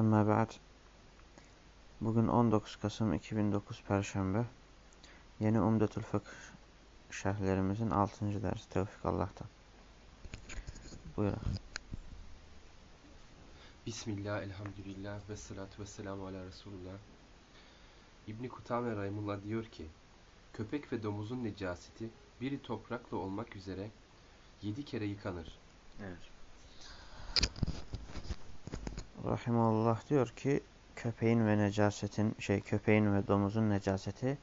Amma ba'd. Bugün 19 Kasım 2009 Perşembe. Yeni Umdetül Fıkh şerhlerimizin 6. dersi Tevfik Allah'tan. Buyurun. Bismillah, elhamdülillah ve salatu ve selamu ala Resulullah. İbni Kutame Rahimullah diyor ki, köpek ve domuzun necaseti biri toprakla olmak üzere yedi kere yıkanır. Evet. Rahimullah diyor ki köpeğin ve necasetin şey köpeğin ve domuzun necaseti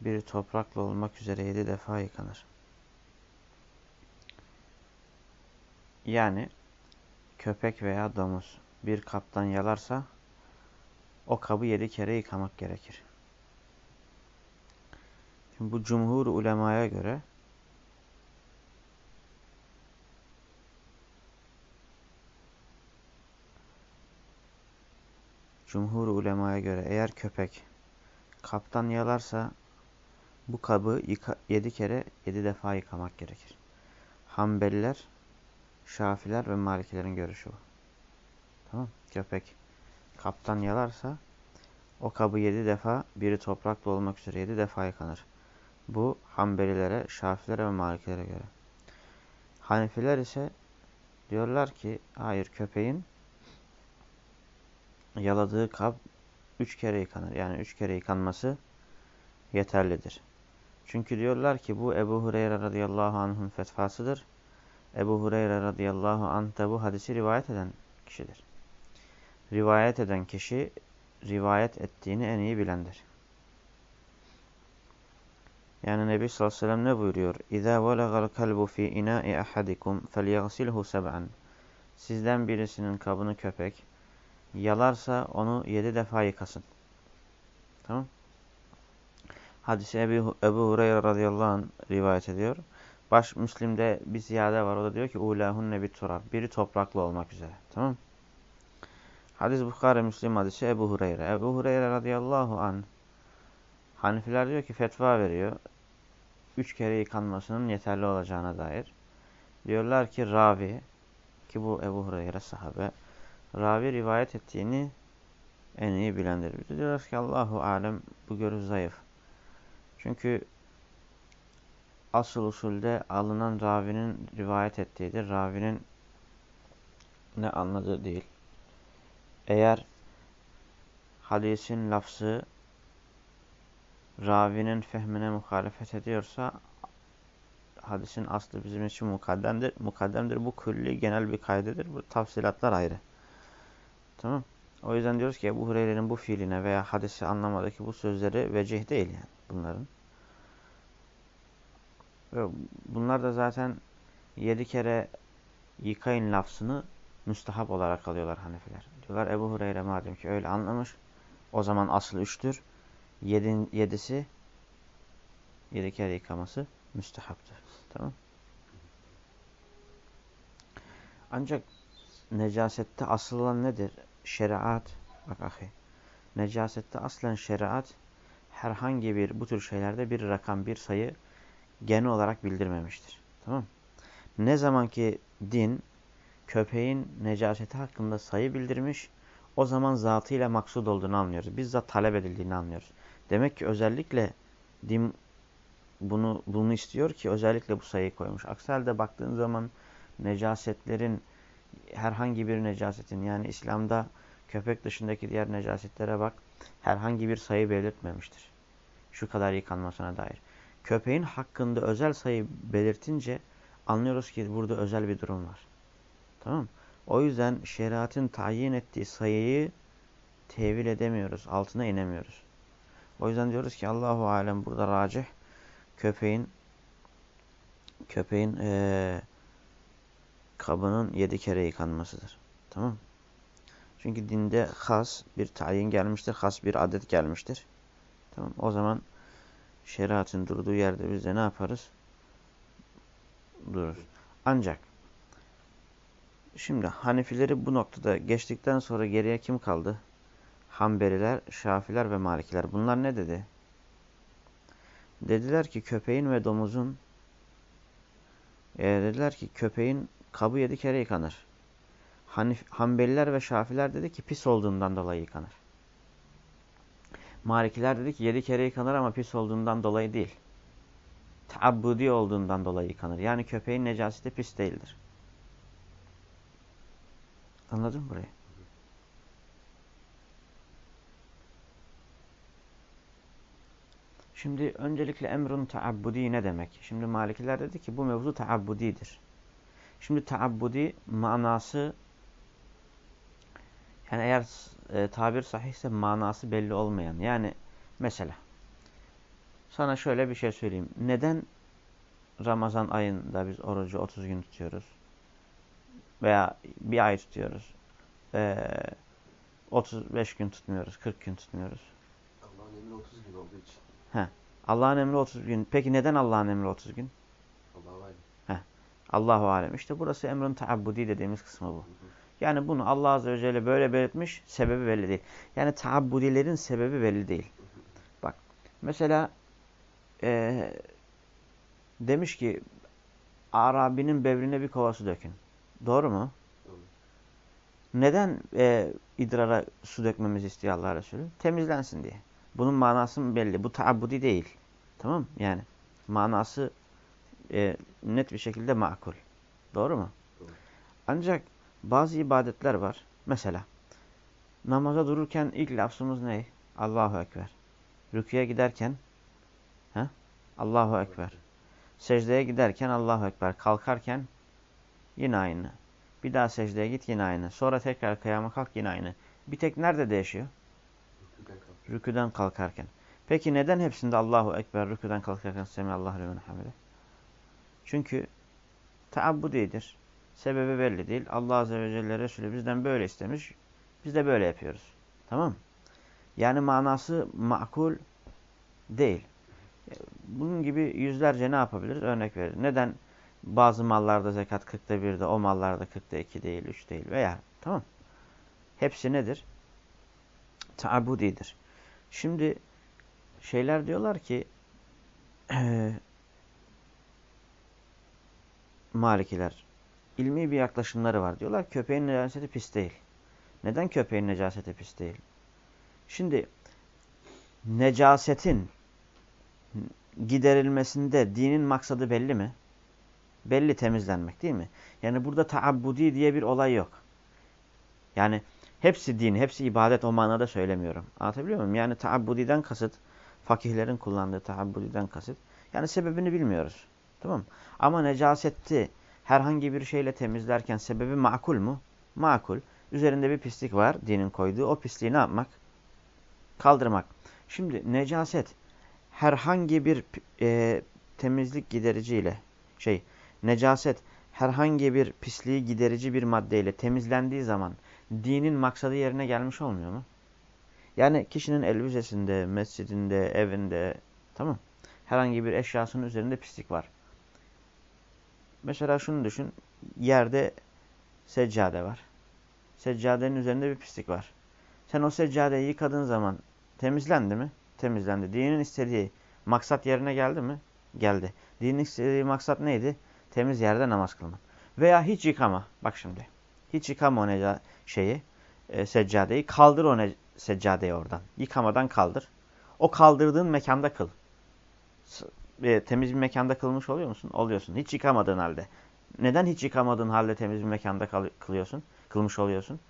bir toprakla olmak üzere yedi defa yıkanır. Yani köpek veya domuz bir kaptan yalarsa o kabı yedi kere yıkamak gerekir. Şimdi bu cumhur ulemaya göre Cumhur ulemaya göre eğer köpek kaptan yalarsa bu kabı yıka, yedi kere yedi defa yıkamak gerekir. Hanbeliler, Şafiler ve Malikilerin görüşü bu. Tamam Köpek kaptan yalarsa o kabı yedi defa biri topraklı olmak üzere yedi defa yıkanır. Bu Hanbelilere, Şafilere ve Malikilere göre. Hanefiler ise diyorlar ki hayır köpeğin yaladığı kap üç kere yıkanır. Yani üç kere yıkanması yeterlidir. Çünkü diyorlar ki bu Ebu Hureyre radıyallahu anh'ın fetvasıdır. Ebu Hureyre radıyallahu anh da bu hadisi rivayet eden kişidir. Rivayet eden kişi rivayet ettiğini en iyi bilendir. Yani Nebi sallallahu aleyhi ve sellem ne buyuruyor? اِذَا وَلَغَ الْكَلْبُ ف۪ي اِنَاءِ اَحَدِكُمْ فَلْيَغْسِلْهُ سَبْعًا Sizden birisinin kabını köpek yalarsa onu yedi defa yıkasın. Tamam. Hadisi Ebu, Ebu Hureyre radıyallahu anh rivayet ediyor. Baş Müslim'de bir ziyade var. O da diyor ki ulahunne bir turab. Biri topraklı olmak üzere. Tamam. Hadis Bukhari Müslim hadisi Ebu Hureyre. Ebu Hureyre radıyallahu anh Hanifiler diyor ki fetva veriyor. Üç kere yıkanmasının yeterli olacağına dair. Diyorlar ki ravi ki bu Ebu Hureyre sahabe ravi rivayet ettiğini en iyi bilendir. Biz diyoruz ki Allahu alem bu görüş zayıf. Çünkü asıl usulde alınan ravinin rivayet ettiğidir. Ravinin ne anladığı değil. Eğer hadisin lafzı ravinin fehmine muhalefet ediyorsa hadisin aslı bizim için mukaddemdir. Mukaddemdir. Bu külli genel bir kaydedir. Bu tafsilatlar ayrı. Tamam. O yüzden diyoruz ki bu Hureyre'nin bu fiiline veya hadisi anlamadaki bu sözleri vecih değil yani bunların. Ve bunlar da zaten yedi kere yıkayın lafzını müstahap olarak alıyorlar Hanefiler. Diyorlar Ebu Hureyre madem ki öyle anlamış o zaman asıl üçtür. Yedin, yedisi yedi kere yıkaması müstehaptır. Tamam. Ancak necasette asıl olan nedir? Şeriat. Bak ahi. Necasette aslen şeriat herhangi bir bu tür şeylerde bir rakam, bir sayı genel olarak bildirmemiştir. Tamam Ne zaman ki din köpeğin necaseti hakkında sayı bildirmiş, o zaman zatıyla maksud olduğunu anlıyoruz. Bizzat talep edildiğini anlıyoruz. Demek ki özellikle din bunu bunu istiyor ki özellikle bu sayıyı koymuş. Aksi halde baktığın zaman necasetlerin herhangi bir necasetin yani İslam'da köpek dışındaki diğer necasetlere bak herhangi bir sayı belirtmemiştir. Şu kadar yıkanmasına dair. Köpeğin hakkında özel sayı belirtince anlıyoruz ki burada özel bir durum var. Tamam O yüzden şeriatın tayin ettiği sayıyı tevil edemiyoruz. Altına inemiyoruz. O yüzden diyoruz ki Allahu alem burada racih köpeğin köpeğin ee, kabının yedi kere yıkanmasıdır. Tamam Çünkü dinde has bir tayin gelmiştir, has bir adet gelmiştir. Tamam o zaman şeriatın durduğu yerde biz de ne yaparız? Dururuz. Ancak şimdi Hanefileri bu noktada geçtikten sonra geriye kim kaldı? Hanbeliler, Şafiler ve Malikiler. Bunlar ne dedi? Dediler ki köpeğin ve domuzun e, dediler ki köpeğin kabı yedi kere yıkanır. Hanif, Hanbeliler ve Şafiler dedi ki pis olduğundan dolayı yıkanır. Malikiler dedi ki yedi kere yıkanır ama pis olduğundan dolayı değil. Taabbudi olduğundan dolayı yıkanır. Yani köpeğin necaseti pis değildir. Anladın mı burayı? Şimdi öncelikle emrun taabbudi ne demek? Şimdi Malikiler dedi ki bu mevzu taabbudidir. Şimdi taabbudi manası yani eğer e, tabir sahihse manası belli olmayan. Yani mesela sana şöyle bir şey söyleyeyim. Neden Ramazan ayında biz orucu 30 gün tutuyoruz? Veya bir ay tutuyoruz. Ee, 35 gün tutmuyoruz, 40 gün tutmuyoruz. Allah'ın emri 30 gün olduğu için. He. Allah'ın emri 30 gün. Peki neden Allah'ın emri 30 gün? Allahu alem. İşte burası emrun taabbudi dediğimiz kısmı bu. Yani bunu Allah Azze ve Celle böyle belirtmiş, sebebi belli değil. Yani taabbudilerin sebebi belli değil. Bak, mesela e, demiş ki Arabi'nin bevrine bir kovası dökün. Doğru mu? Neden e, idrara su dökmemizi istiyor Allah Resulü? Temizlensin diye. Bunun manası belli. Bu taabbudi değil. Tamam Yani manası e, net bir şekilde makul. Doğru mu? Doğru. Ancak bazı ibadetler var. Mesela namaza dururken ilk lafzımız ne? Allahu Ekber. Rüküye giderken he? Allahu Ekber. Secdeye giderken Allahu Ekber. Kalkarken yine aynı. Bir daha secdeye git yine aynı. Sonra tekrar kıyama kalk yine aynı. Bir tek nerede değişiyor? Rüküden kalk. Rüküden kalkarken. Peki neden hepsinde Allahu Ekber rüküden kalkarken Semiyallahu limen hamide? Çünkü taabbudidir. Sebebi belli değil. Allah Azze ve Celle Resulü bizden böyle istemiş. Biz de böyle yapıyoruz. Tamam Yani manası makul değil. Bunun gibi yüzlerce ne yapabiliriz? Örnek verir. Neden bazı mallarda zekat 40'ta 1'de, o mallarda 40'ta 2 değil, 3 değil veya tamam Hepsi nedir? Taabudidir. Şimdi şeyler diyorlar ki Malikiler ilmi bir yaklaşımları var. Diyorlar köpeğin necaseti pis değil. Neden köpeğin necaseti pis değil? Şimdi necasetin giderilmesinde dinin maksadı belli mi? Belli temizlenmek değil mi? Yani burada taabbudi diye bir olay yok. Yani hepsi din, hepsi ibadet o manada söylemiyorum. Anlatabiliyor muyum? Yani taabbudiden kasıt, fakihlerin kullandığı taabbudiden kasıt. Yani sebebini bilmiyoruz. Tamam Ama necasetti herhangi bir şeyle temizlerken sebebi makul mu? Makul. Üzerinde bir pislik var dinin koyduğu. O pisliği ne yapmak? Kaldırmak. Şimdi necaset herhangi bir e, temizlik gidericiyle şey necaset herhangi bir pisliği giderici bir maddeyle temizlendiği zaman dinin maksadı yerine gelmiş olmuyor mu? Yani kişinin elbisesinde, mescidinde, evinde tamam herhangi bir eşyasının üzerinde pislik var. Mesela şunu düşün. Yerde seccade var. Seccadenin üzerinde bir pislik var. Sen o seccadeyi yıkadığın zaman temizlendi mi? Temizlendi. Dinin istediği maksat yerine geldi mi? Geldi. Dinin istediği maksat neydi? Temiz yerde namaz kılmak. Veya hiç yıkama. Bak şimdi. Hiç yıkama o şeyi, e, seccadeyi. Kaldır o seccadeyi oradan. Yıkamadan kaldır. O kaldırdığın mekanda kıl e, temiz bir mekanda kılmış oluyor musun? Oluyorsun. Hiç yıkamadığın halde. Neden hiç yıkamadığın halde temiz bir mekanda kal kılıyorsun? Kılmış oluyorsun?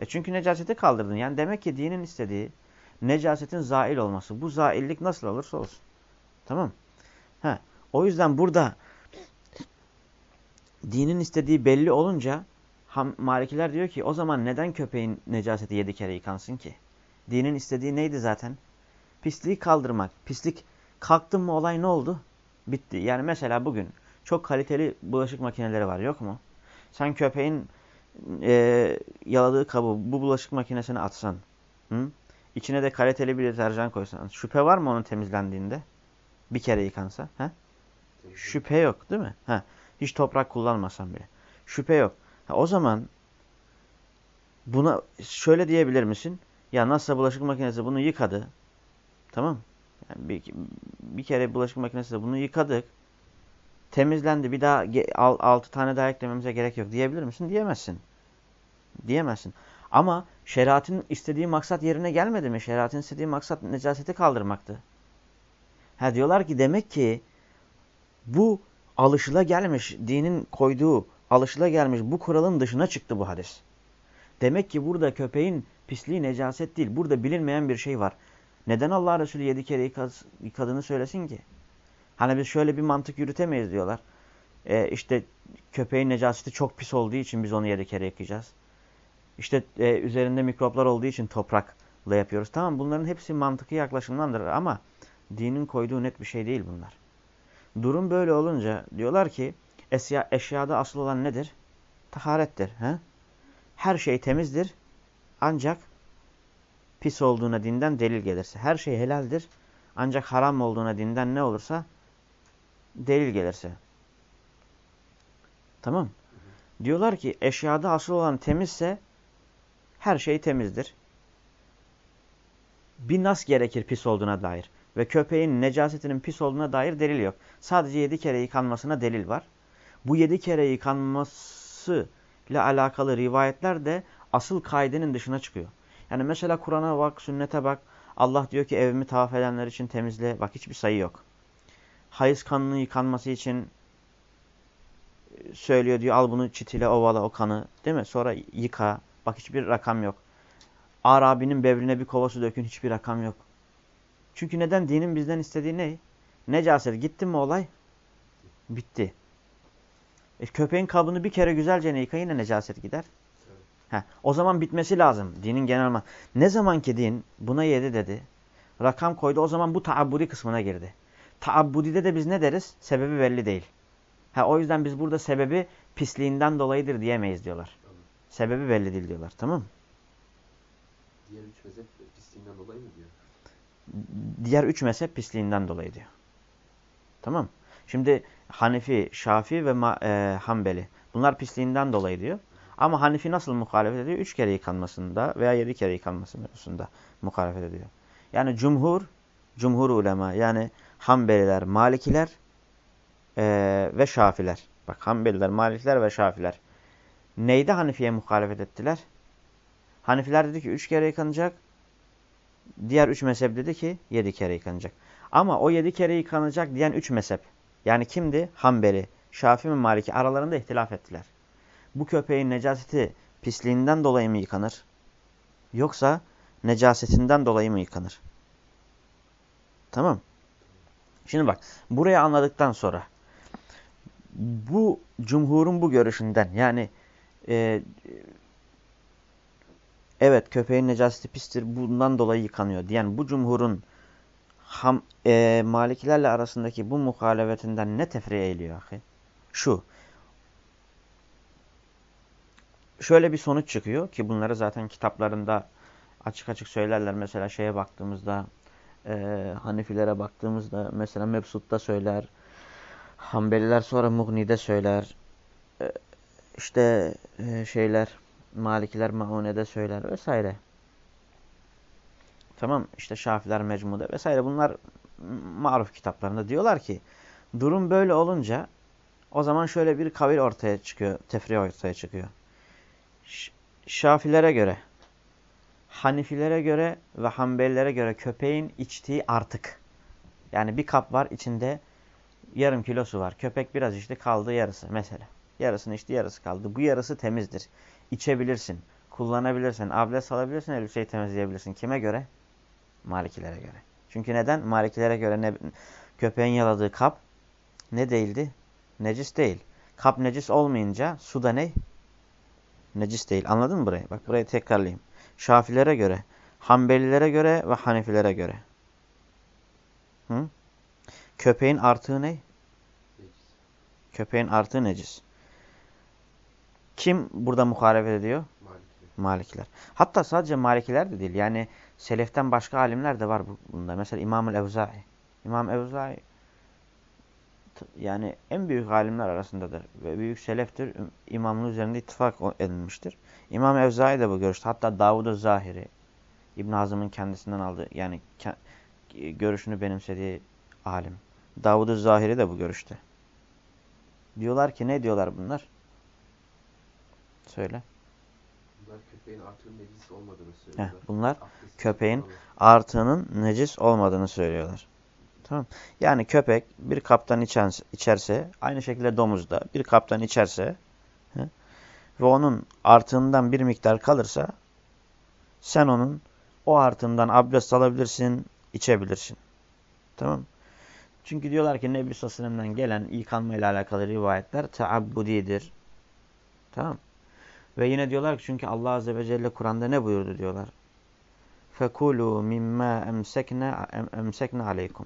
E çünkü necaseti kaldırdın. Yani demek ki dinin istediği necasetin zail olması. Bu zaillik nasıl olursa olsun. Tamam Ha. O yüzden burada dinin istediği belli olunca Malikiler diyor ki o zaman neden köpeğin necaseti yedi kere yıkansın ki? Dinin istediği neydi zaten? Pisliği kaldırmak. Pislik Kalktın mı olay ne oldu? Bitti. Yani mesela bugün çok kaliteli bulaşık makineleri var yok mu? Sen köpeğin e, yaladığı kabı bu bulaşık makinesine atsan, hı? içine de kaliteli bir deterjan koysan, şüphe var mı onun temizlendiğinde? Bir kere yıkansa. He? Şüphe yok değil mi? Ha, hiç toprak kullanmasan bile. Şüphe yok. Ha, o zaman buna şöyle diyebilir misin? Ya nasıl bulaşık makinesi bunu yıkadı. Tamam. Yani bir, bir kere bulaşık makinesi bunu yıkadık. Temizlendi. Bir daha altı tane daha eklememize gerek yok diyebilir misin? Diyemezsin. Diyemezsin. Ama şeriatın istediği maksat yerine gelmedi mi? Şeriatın istediği maksat necaseti kaldırmaktı. Ha diyorlar ki demek ki bu alışıla gelmiş, dinin koyduğu alışıla gelmiş bu kuralın dışına çıktı bu hadis. Demek ki burada köpeğin pisliği necaset değil. Burada bilinmeyen bir şey var. Neden Allah Resulü yedi kere yıkadığını söylesin ki? Hani biz şöyle bir mantık yürütemeyiz diyorlar. Ee, işte köpeğin necaseti çok pis olduğu için biz onu yedi kere yıkayacağız. İşte e, üzerinde mikroplar olduğu için toprakla yapıyoruz. Tamam bunların hepsi mantıklı yaklaşımlardır ama dinin koyduğu net bir şey değil bunlar. Durum böyle olunca diyorlar ki eşya, eşyada asıl olan nedir? Taharettir. He? Her şey temizdir ancak pis olduğuna dinden delil gelirse. Her şey helaldir ancak haram olduğuna dinden ne olursa delil gelirse. Tamam. Diyorlar ki eşyada asıl olan temizse her şey temizdir. Bir nas gerekir pis olduğuna dair. Ve köpeğin necasetinin pis olduğuna dair delil yok. Sadece yedi kere yıkanmasına delil var. Bu yedi kere yıkanması ile alakalı rivayetler de asıl kaidenin dışına çıkıyor. Yani mesela Kur'an'a bak, sünnete bak. Allah diyor ki evimi tavaf edenler için temizle. Bak hiçbir sayı yok. Hayız kanının yıkanması için söylüyor diyor al bunu çitile ovala o kanı değil mi? Sonra yıka. Bak hiçbir rakam yok. Arabi'nin bevrine bir kova su dökün hiçbir rakam yok. Çünkü neden? Dinin bizden istediği ne? Necaset. Gitti mi olay? Bitti. E, köpeğin kabını bir kere güzelce yıka yine necaset gider. Heh, o zaman bitmesi lazım. Dinin genel Ne zaman ki din buna yedi dedi. Rakam koydu o zaman bu taabbudi kısmına girdi. Taabbudide de biz ne deriz? Sebebi belli değil. Ha, o yüzden biz burada sebebi pisliğinden dolayıdır diyemeyiz diyorlar. Tamam. Sebebi belli değil diyorlar. Tamam Diğer üç mezhep pisliğinden dolayı mı diyor? Diğer üç mezhep pisliğinden dolayı diyor. Tamam Şimdi Hanefi, Şafi ve e, Hanbeli. Bunlar pisliğinden dolayı diyor. Ama Hanefi nasıl muhalefet ediyor? Üç kere yıkanmasında veya yedi kere yıkanması mevzusunda muhalefet ediyor. Yani cumhur, cumhur ulema yani Hanbeliler, Malikiler e, ve Şafiler. Bak Hanbeliler, Malikiler ve Şafiler. Neyde Hanefi'ye muhalefet ettiler? Hanefiler dedi ki üç kere yıkanacak. Diğer üç mezhep dedi ki yedi kere yıkanacak. Ama o yedi kere yıkanacak diyen üç mezhep. Yani kimdi? Hanbeli, Şafii ve Maliki aralarında ihtilaf ettiler. Bu köpeğin necaseti pisliğinden dolayı mı yıkanır? Yoksa necasetinden dolayı mı yıkanır? Tamam. Şimdi bak burayı anladıktan sonra bu cumhurun bu görüşünden yani e, evet köpeğin necaseti pistir bundan dolayı yıkanıyor diyen bu cumhurun ham, e, Malikilerle arasındaki bu muhalefetinden ne tefriye ediyor? Ahi? Şu. Şöyle bir sonuç çıkıyor ki bunları zaten kitaplarında açık açık söylerler. Mesela şeye baktığımızda e, Hanefilere baktığımızda mesela Mebsut'ta söyler. Hanbeliler sonra Mughni'de söyler. E, işte e, şeyler Malikiler Maune'de söyler vesaire. Tamam işte Şafiler Mecmu'da vesaire bunlar maruf kitaplarında diyorlar ki durum böyle olunca o zaman şöyle bir kavil ortaya çıkıyor, tefriye ortaya çıkıyor. Şafilere göre, Hanifilere göre ve Hanbelilere göre köpeğin içtiği artık. Yani bir kap var içinde yarım kilosu var. Köpek biraz içti kaldı yarısı mesela. Yarısını içti yarısı kaldı. Bu yarısı temizdir. İçebilirsin, kullanabilirsin, abdest alabilirsin, elbiseyi temizleyebilirsin. Kime göre? Malikilere göre. Çünkü neden? Malikilere göre ne, köpeğin yaladığı kap ne değildi? Necis değil. Kap necis olmayınca su da ne? Necis değil. Anladın mı burayı? Bak burayı tekrarlayayım. Şafilere göre, Hanbelilere göre ve Hanefilere göre. Hı? Köpeğin artığı ne? Necis. Köpeğin artığı necis. Kim burada muharefet ediyor? Malikiler. Malikiler. Hatta sadece Malikiler de değil. Yani seleften başka alimler de var bunda. Mesela İmam-ül Evza'i. İmam Evza'i yani en büyük alimler arasındadır ve büyük seleftir. İmamın üzerinde ittifak edilmiştir. İmam Evza'i de bu görüşte. Hatta Davud-u Zahiri İbn Hazım'ın kendisinden aldığı yani görüşünü benimsediği alim. Davud-u Zahiri de bu görüşte. Diyorlar ki ne diyorlar bunlar? Söyle. Bunlar köpeğin artığının necis olmadığını söylüyorlar. Heh, bunlar köpeğin artığının necis olmadığını söylüyorlar. Tamam. Yani köpek bir kaptan içerse, içerse aynı şekilde domuz da bir kaptan içerse he, ve onun artığından bir miktar kalırsa sen onun o artığından abdest alabilirsin, içebilirsin. Tamam. Çünkü diyorlar ki Nebi Sassanem'den gelen yıkanma ile alakalı rivayetler taabbudidir. Tamam. Ve yine diyorlar ki çünkü Allah Azze ve Celle Kur'an'da ne buyurdu diyorlar. فَكُولُوا مِمَّا اَمْسَكْنَا عَلَيْكُمْ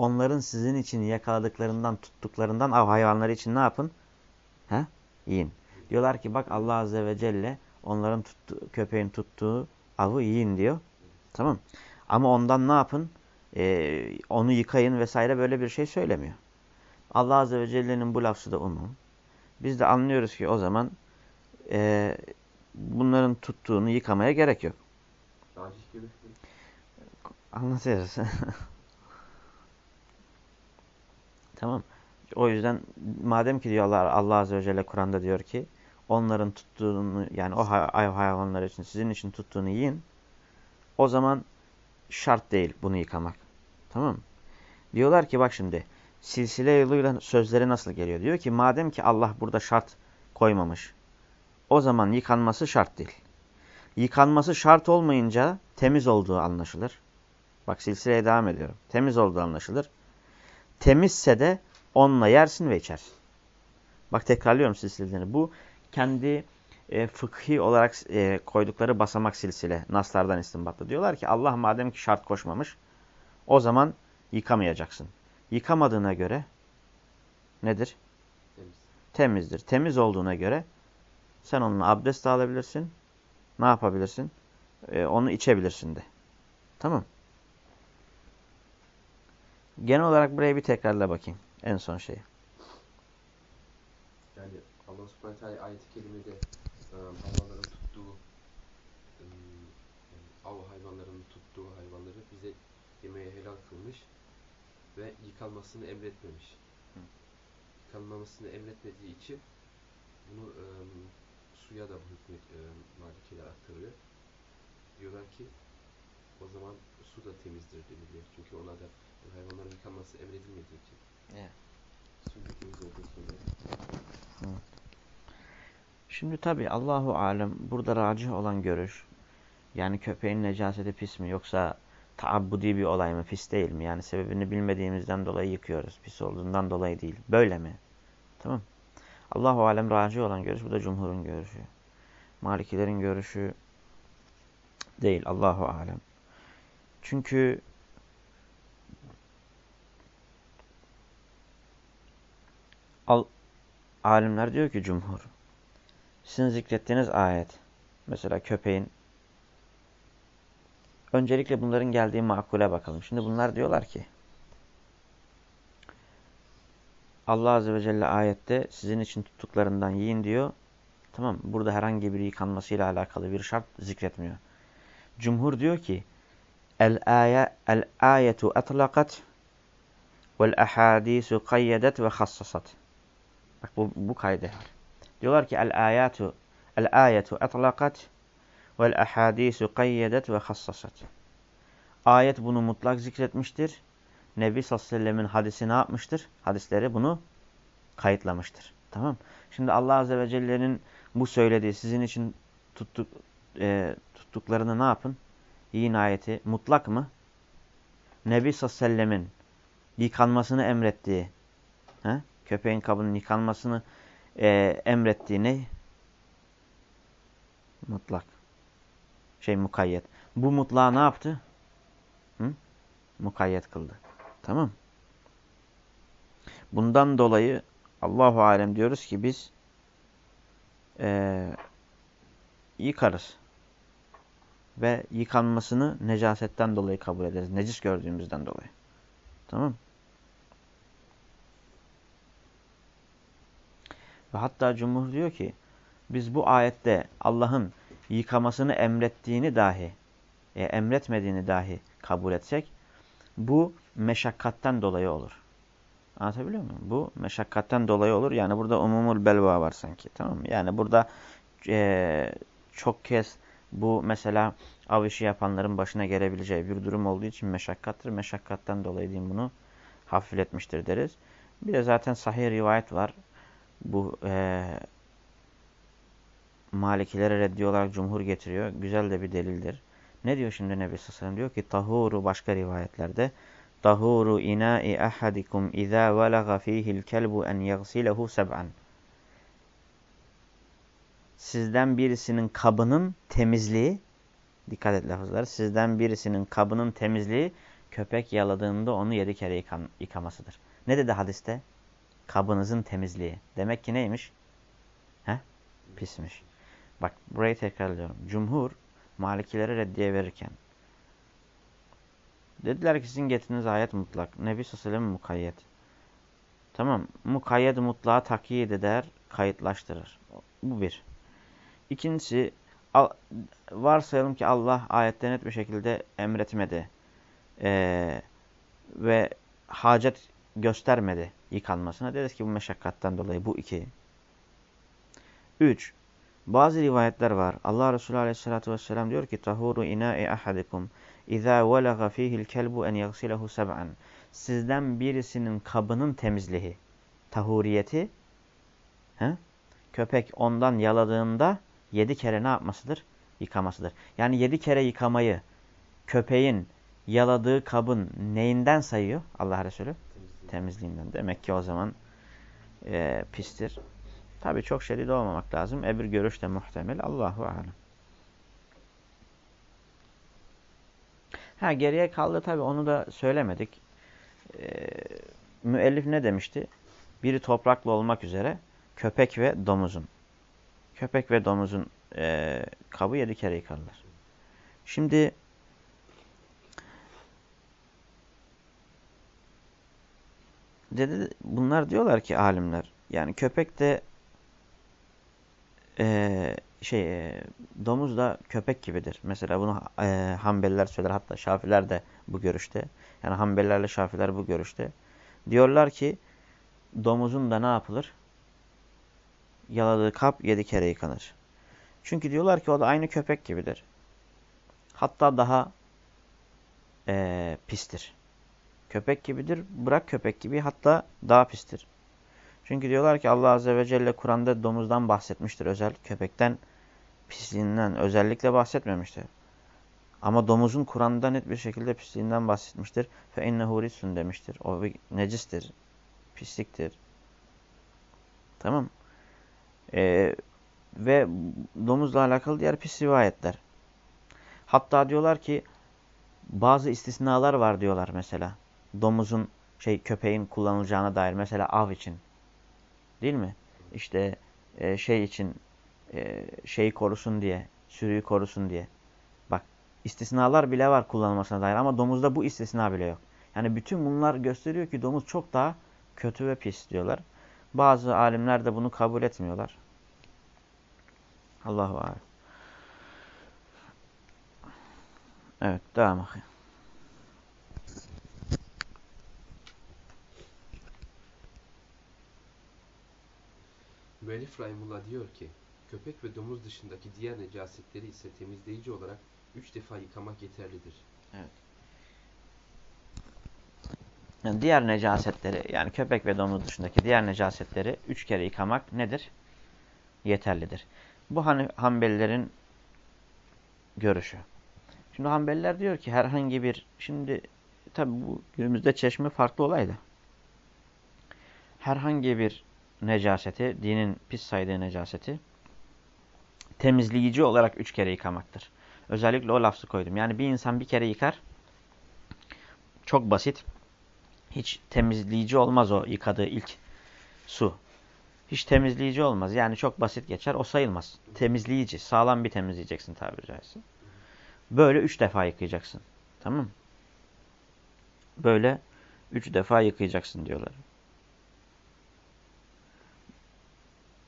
Onların sizin için yakaladıklarından, tuttuklarından av hayvanları için ne yapın? He? Yiyin. Diyorlar ki bak Allah Azze ve Celle onların tuttuğu, köpeğin tuttuğu avı yiyin diyor. Tamam. Ama ondan ne yapın? Ee, onu yıkayın vesaire böyle bir şey söylemiyor. Allah Azze ve Celle'nin bu lafzı da umum. Biz de anlıyoruz ki o zaman e, bunların tuttuğunu yıkamaya gerek yok. Anlatıyoruz. tamam. O yüzden madem ki diyor Allah, Allah Azze ve Celle Kur'an'da diyor ki onların tuttuğunu yani o hay hayvanlar için sizin için tuttuğunu yiyin. O zaman şart değil bunu yıkamak. Tamam mı? Diyorlar ki bak şimdi silsile yoluyla sözleri nasıl geliyor? Diyor ki madem ki Allah burada şart koymamış. O zaman yıkanması şart değil. Yıkanması şart olmayınca temiz olduğu anlaşılır. Bak silsileye devam ediyorum. Temiz olduğu anlaşılır. Temizse de onunla yersin ve içersin. Bak tekrarlıyorum silsilelerini. Bu kendi e, fıkhi olarak e, koydukları basamak silsile. Naslardan istinbatlı. Diyorlar ki Allah madem ki şart koşmamış o zaman yıkamayacaksın. Yıkamadığına göre nedir? Temiz. Temizdir. Temiz olduğuna göre sen onunla abdest alabilirsin. Ne yapabilirsin? Ee, onu içebilirsin de. Tamam. Genel olarak buraya bir tekrarla bakayım. En son şeyi. Yani Allah subhanahu teala ayet-i kerimede e, hayvanların tuttuğu e, av hayvanlarının tuttuğu hayvanları bize yemeye helal kılmış ve yıkanmasını emretmemiş. Hı. Yıkanmamasını emretmediği için bunu e, suya da bu hükmü e, Malikiler aktarıyor. Diyorlar ki o zaman su da temizdir deniliyor. Çünkü ona da hayvanların yıkanması emredilmediği için. Evet. Temiz olduğu söyleniyor. Şimdi tabi Allahu alem burada racih olan görüş yani köpeğin necaseti pis mi yoksa taabbudi bir olay mı pis değil mi? Yani sebebini bilmediğimizden dolayı yıkıyoruz. Pis olduğundan dolayı değil. Böyle mi? Tamam. Allahu alem racih olan görüş bu da cumhurun görüşü. Malikilerin görüşü değil. Allahu alem. Çünkü al, alimler diyor ki cumhur sizin zikrettiğiniz ayet mesela köpeğin öncelikle bunların geldiği makule bakalım. Şimdi bunlar diyorlar ki Allah Azze ve Celle ayette sizin için tuttuklarından yiyin diyor. Tamam burada herhangi bir yıkanmasıyla alakalı bir şart zikretmiyor. Cumhur diyor ki el-ayetu etlakat vel ahadisu kayyedet ve hassasat. Bak bu, bu kaydı. Diyorlar ki el-ayatu el-ayetu etlakat vel ahadisu kayyedet ve hassasat. Ayet bunu mutlak zikretmiştir. Nebi sallallahu aleyhi ve sellemin hadisi ne yapmıştır? Hadisleri bunu kayıtlamıştır. Tamam Şimdi Allah azze ve celle'nin bu söylediği sizin için tuttuk, e, tuttuklarını ne yapın? Yiyin ayeti mutlak mı? Nebi sallallahu aleyhi ve sellemin yıkanmasını emrettiği, he? Köpeğin kabının yıkanmasını e, emrettiği? Mutlak. Şey mukayyet. Bu mutlağı ne yaptı? Hı? Mukayyet kıldı. Tamam. Bundan dolayı Allahu alem diyoruz ki biz e, yıkarız. Ve yıkanmasını necasetten dolayı kabul ederiz. Necis gördüğümüzden dolayı. Tamam Ve hatta cumhur diyor ki biz bu ayette Allah'ın yıkamasını emrettiğini dahi e, emretmediğini dahi kabul etsek bu meşakkatten dolayı olur. Anlatabiliyor muyum? Bu meşakkatten dolayı olur. Yani burada umumul belva var sanki. Tamam mı? Yani burada e, çok kez bu mesela av işi yapanların başına gelebileceği bir durum olduğu için meşakkattır. Meşakkatten dolayı diyeyim bunu hafifletmiştir deriz. Bir de zaten sahih rivayet var. Bu e, Malikilere reddi olarak cumhur getiriyor. Güzel de bir delildir. Ne diyor şimdi Nebi Sallallahu Diyor ki tahuru başka rivayetlerde tahuru ina'i ahadikum iza velaga fihi'l kelbu en yaghsilehu seb'an. Sizden birisinin kabının temizliği dikkat et lafızlar. Sizden birisinin kabının temizliği köpek yaladığında onu yedi kere yıkamasıdır. Ne dedi hadiste? Kabınızın temizliği. Demek ki neymiş? He? Pismiş. Bak burayı tekrarlıyorum. Cumhur Malikilere reddiye verirken dediler ki sizin getirdiğiniz ayet mutlak. Nebi Sallallahu mukayyet. Tamam. Mukayyet mutlağı takyit eder, kayıtlaştırır. Bu bir. İkincisi varsayalım ki Allah ayette net bir şekilde emretmedi. Ee, ve hacet göstermedi yıkanmasına. Deriz ki bu meşakkattan dolayı bu iki. Üç. Bazı rivayetler var. Allah Resulü Aleyhisselatü vesselam diyor ki tahuru ina'i ahadikum İza velaga fihil kelbu en yagsilehu seb'an. Sizden birisinin kabının temizliği, tahuriyeti, he? köpek ondan yaladığında yedi kere ne yapmasıdır? Yıkamasıdır. Yani yedi kere yıkamayı köpeğin yaladığı kabın neyinden sayıyor Allah Resulü? Temizliğinden. Demek ki o zaman e, pistir. Tabi çok şerid olmamak lazım. Ebir görüş de muhtemel. Allahu alem. Ha geriye kaldı tabi onu da söylemedik. Ee, müellif ne demişti? Biri topraklı olmak üzere köpek ve domuzun. Köpek ve domuzun e, kabı yedi kere yıkarlar. Şimdi dedi bunlar diyorlar ki alimler yani köpek de e, şey e, domuz da köpek gibidir. Mesela bunu e, Hanbeliler söyler hatta Şafiler de bu görüşte. Yani Hanbelilerle Şafiler bu görüşte. Diyorlar ki domuzun da ne yapılır? Yaladığı kap yedi kere yıkanır. Çünkü diyorlar ki o da aynı köpek gibidir. Hatta daha e, pistir. Köpek gibidir. Bırak köpek gibi hatta daha pistir. Çünkü diyorlar ki Allah Azze ve Celle Kur'an'da domuzdan bahsetmiştir özel. Köpekten pisliğinden özellikle bahsetmemiştir. Ama domuzun Kur'an'da net bir şekilde pisliğinden bahsetmiştir. Fe innehu rissun demiştir. O bir necistir. Pisliktir. Tamam. Ee, ve domuzla alakalı diğer pis rivayetler. Hatta diyorlar ki bazı istisnalar var diyorlar mesela. Domuzun şey köpeğin kullanılacağına dair mesela av için. Değil mi? İşte e, şey için e, şeyi korusun diye, sürüyü korusun diye. Bak istisnalar bile var kullanılmasına dair ama domuzda bu istisna bile yok. Yani bütün bunlar gösteriyor ki domuz çok daha kötü ve pis diyorlar. Bazı alimler de bunu kabul etmiyorlar. Allahu alem. Evet, devam edelim. Müellif Rahimullah diyor ki, köpek ve domuz dışındaki diğer necasetleri ise temizleyici olarak üç defa yıkamak yeterlidir. Evet. Yani diğer necasetleri yani köpek ve domuz dışındaki diğer necasetleri üç kere yıkamak nedir? Yeterlidir. Bu hani Hanbelilerin görüşü. Şimdi Hanbeliler diyor ki herhangi bir şimdi tabi bu günümüzde çeşme farklı olaydı. Herhangi bir necaseti, dinin pis saydığı necaseti temizleyici olarak üç kere yıkamaktır. Özellikle o lafzı koydum. Yani bir insan bir kere yıkar. Çok basit. Hiç temizleyici olmaz o yıkadığı ilk su. hiç temizleyici olmaz. Yani çok basit geçer. O sayılmaz. Temizleyici. Sağlam bir temizleyeceksin tabiri caizse. Böyle üç defa yıkayacaksın. Tamam? Böyle üç defa yıkayacaksın diyorlar.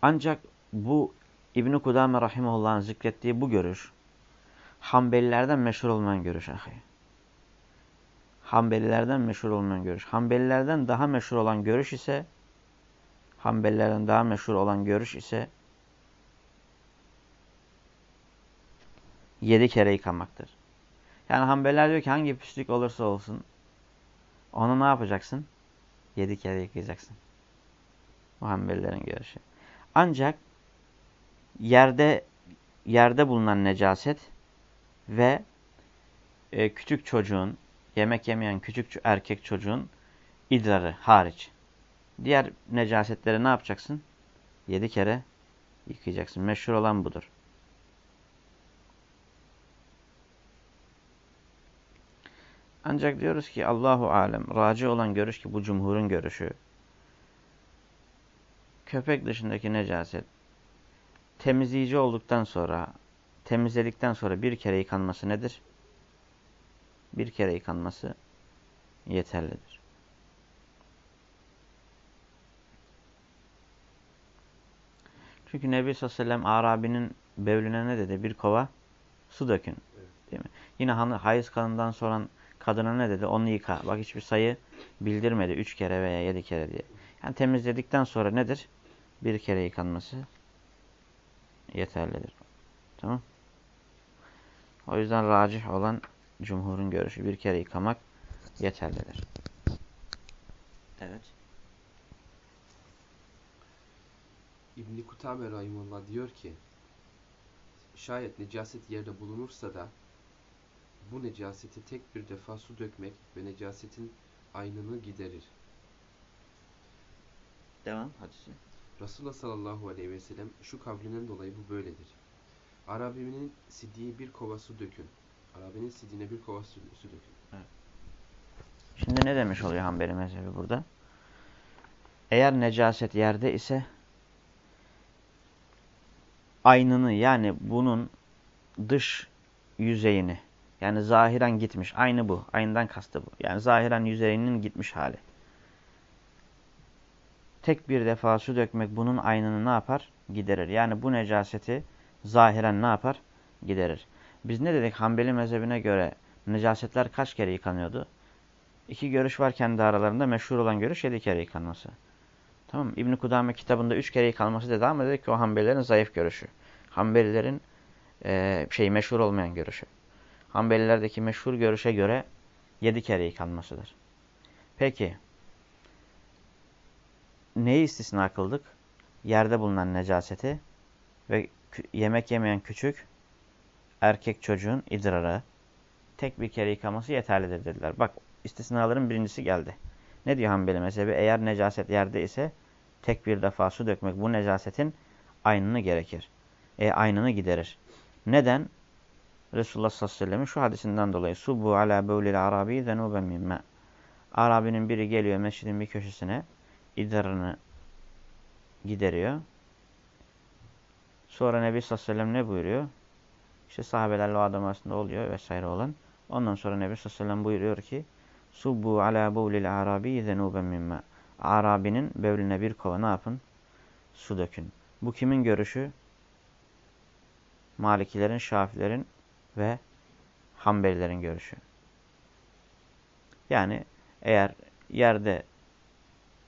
Ancak bu İbn-i Kudame Rahimullah'ın zikrettiği bu görüş, Hanbelilerden meşhur olmayan görüş ahi. Hanbelilerden meşhur olmayan görüş. Hanbelilerden daha meşhur olan görüş ise Hanbelilerden daha meşhur olan görüş ise yedi kere yıkamaktır. Yani Hanbeliler diyor ki hangi pislik olursa olsun onu ne yapacaksın? Yedi kere yıkayacaksın. Bu Hanbelilerin görüşü. Ancak yerde yerde bulunan necaset ve e, küçük çocuğun, yemek yemeyen küçük erkek çocuğun idrarı hariç. Diğer necasetleri ne yapacaksın? Yedi kere yıkayacaksın. Meşhur olan budur. Ancak diyoruz ki Allahu alem raci olan görüş ki bu cumhurun görüşü. Köpek dışındaki necaset temizleyici olduktan sonra temizledikten sonra bir kere yıkanması nedir? Bir kere yıkanması yeterlidir. Çünkü Nebi sallallahu aleyhi ve sellem Arabi'nin bevlüne ne dedi? Bir kova su dökün. Değil mi? Yine hayız kanından sonra kadına ne dedi? Onu yıka. Bak hiçbir sayı bildirmedi. Üç kere veya yedi kere diye. Yani temizledikten sonra nedir? Bir kere yıkanması yeterlidir. Tamam. O yüzden racih olan cumhurun görüşü bir kere yıkamak yeterlidir. Evet. İbn-i Kutame Rahimullah diyor ki şayet necaset yerde bulunursa da bu necaseti tek bir defa su dökmek ve necasetin aynını giderir. Devam hadisi. Resulullah sallallahu aleyhi ve sellem şu kavlinden dolayı bu böyledir. Arabinin sidiği bir kova su dökün. Arabinin sidiğine bir kova su, su dökün. Evet. Şimdi ne demiş oluyor Hanbeli mezhebi burada? Eğer necaset yerde ise aynını yani bunun dış yüzeyini yani zahiren gitmiş. Aynı bu. Aynından kastı bu. Yani zahiren yüzeyinin gitmiş hali. Tek bir defa su dökmek bunun aynını ne yapar? Giderir. Yani bu necaseti zahiren ne yapar? Giderir. Biz ne dedik? Hanbeli mezhebine göre necasetler kaç kere yıkanıyordu? İki görüş var kendi aralarında. Meşhur olan görüş yedi kere yıkanması. Tamam İbn-i Kudame kitabında üç kere yıkanması dedi ama dedik ki o Hanbelilerin zayıf görüşü. Hanbelilerin e, şey meşhur olmayan görüşü. Hanbelilerdeki meşhur görüşe göre yedi kere yıkanmasıdır. Peki neyi istisna kıldık? Yerde bulunan necaseti ve yemek yemeyen küçük erkek çocuğun idrarı tek bir kere yıkaması yeterlidir dediler. Bak istisnaların birincisi geldi. Ne diyor Hanbeli mezhebi? Eğer necaset yerde ise tek bir defa su dökmek bu necasetin aynını gerekir. E aynını giderir. Neden? Resulullah sallallahu aleyhi ve sellem'in şu hadisinden dolayı Subbu ala bevlil arabi zenuben mimme. Arabinin biri geliyor mescidin bir köşesine idrarını gideriyor. Sonra Nebi sallallahu aleyhi ve sellem ne buyuruyor? İşte sahabelerle o adam arasında oluyor vesaire olan. Ondan sonra Nebi sallallahu aleyhi ve sellem buyuruyor ki Subbu ala bevlil arabi zenuben mimme. Arabinin bevline bir kova ne yapın? Su dökün. Bu kimin görüşü? Malikilerin, Şafilerin ve Hanbelilerin görüşü. Yani eğer yerde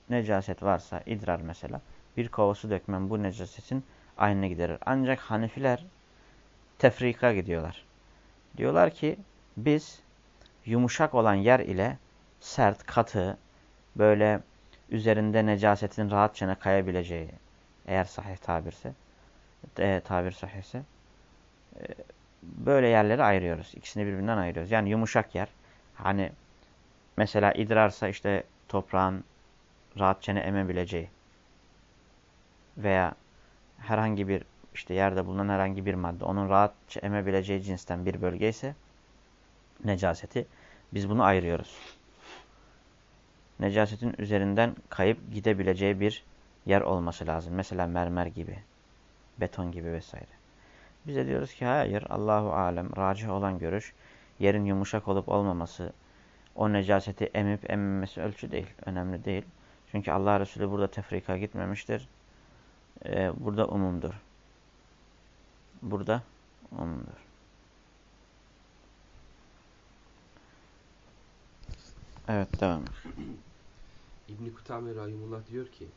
necaset varsa, idrar mesela, bir kovası dökmem bu necasetin aynına giderir. Ancak Hanefiler tefrika gidiyorlar. Diyorlar ki biz yumuşak olan yer ile sert, katı, böyle üzerinde necasetin rahatça kayabileceği, eğer sahih tabirse, e, tabir sahihse, e, böyle yerleri ayırıyoruz. İkisini birbirinden ayırıyoruz. Yani yumuşak yer. Hani mesela idrarsa işte toprağın rahatça emebileceği veya herhangi bir işte yerde bulunan herhangi bir madde onun rahatça emebileceği cinsten bir bölge ise necaseti biz bunu ayırıyoruz. Necasetin üzerinden kayıp gidebileceği bir yer olması lazım. Mesela mermer gibi, beton gibi vesaire. Biz de diyoruz ki hayır Allahu alem racih olan görüş yerin yumuşak olup olmaması o necaseti emip emmemesi ölçü değil. Önemli değil. Çünkü Allah Resulü burada tefrika gitmemiştir. Ee, burada umumdur. Burada umumdur. Evet devam. İbn Kutame Rahimullah diyor ki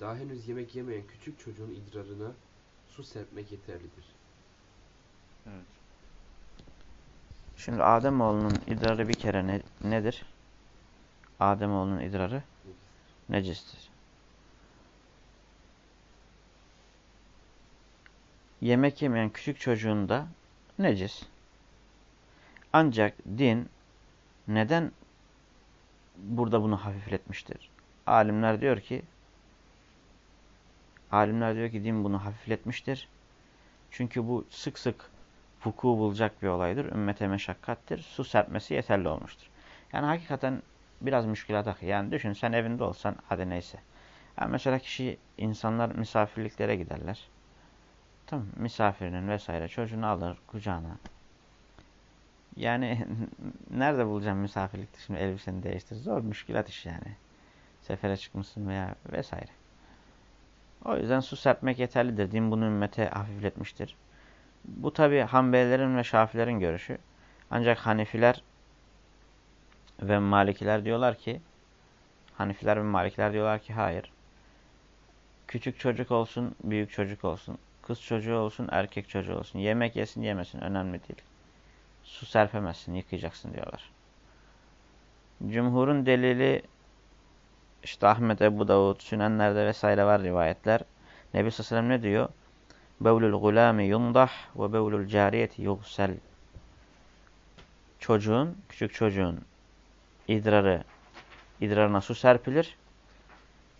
daha henüz yemek yemeyen küçük çocuğun idrarına su serpmek yeterlidir. Evet. Şimdi Ademoğlunun idrarı bir kere ne, nedir? Ademoğlunun idrarı necistir. Yemek yemeyen küçük çocuğun da necis. Ancak din neden burada bunu hafifletmiştir? Alimler diyor ki alimler diyor ki din bunu hafifletmiştir. Çünkü bu sık sık vuku bulacak bir olaydır. Ümmete meşakkattir. Su serpmesi yeterli olmuştur. Yani hakikaten biraz müşkilat Yani düşün sen evinde olsan hadi neyse. Yani mesela kişi insanlar misafirliklere giderler. Tamam misafirinin vesaire çocuğunu alır kucağına. Yani nerede bulacağım misafirlikte şimdi elbiseni değiştir. Zor müşkilat iş yani. Sefere çıkmışsın veya vesaire. O yüzden su serpmek yeterlidir. Din bunu ümmete hafifletmiştir. Bu tabi Hanbelilerin ve Şafilerin görüşü. Ancak Hanefiler ve Malikiler diyorlar ki Hanifiler ve Malikiler diyorlar ki hayır. Küçük çocuk olsun, büyük çocuk olsun. Kız çocuğu olsun, erkek çocuğu olsun. Yemek yesin, yemesin. Önemli değil. Su serpemezsin, yıkayacaksın diyorlar. Cumhurun delili işte Ahmet Ebu Davud, Sünenler'de vesaire var rivayetler. Nebi Sallallahu ne diyor? Bevlül gulâmi yundah ve bevlül cariyeti yugsel. Çocuğun, küçük çocuğun idrarı, idrarına su serpilir.